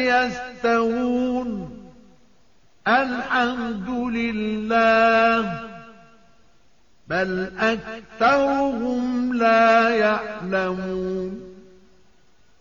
يستوون الحمد لله. بل أكثرهم لا يعلمون.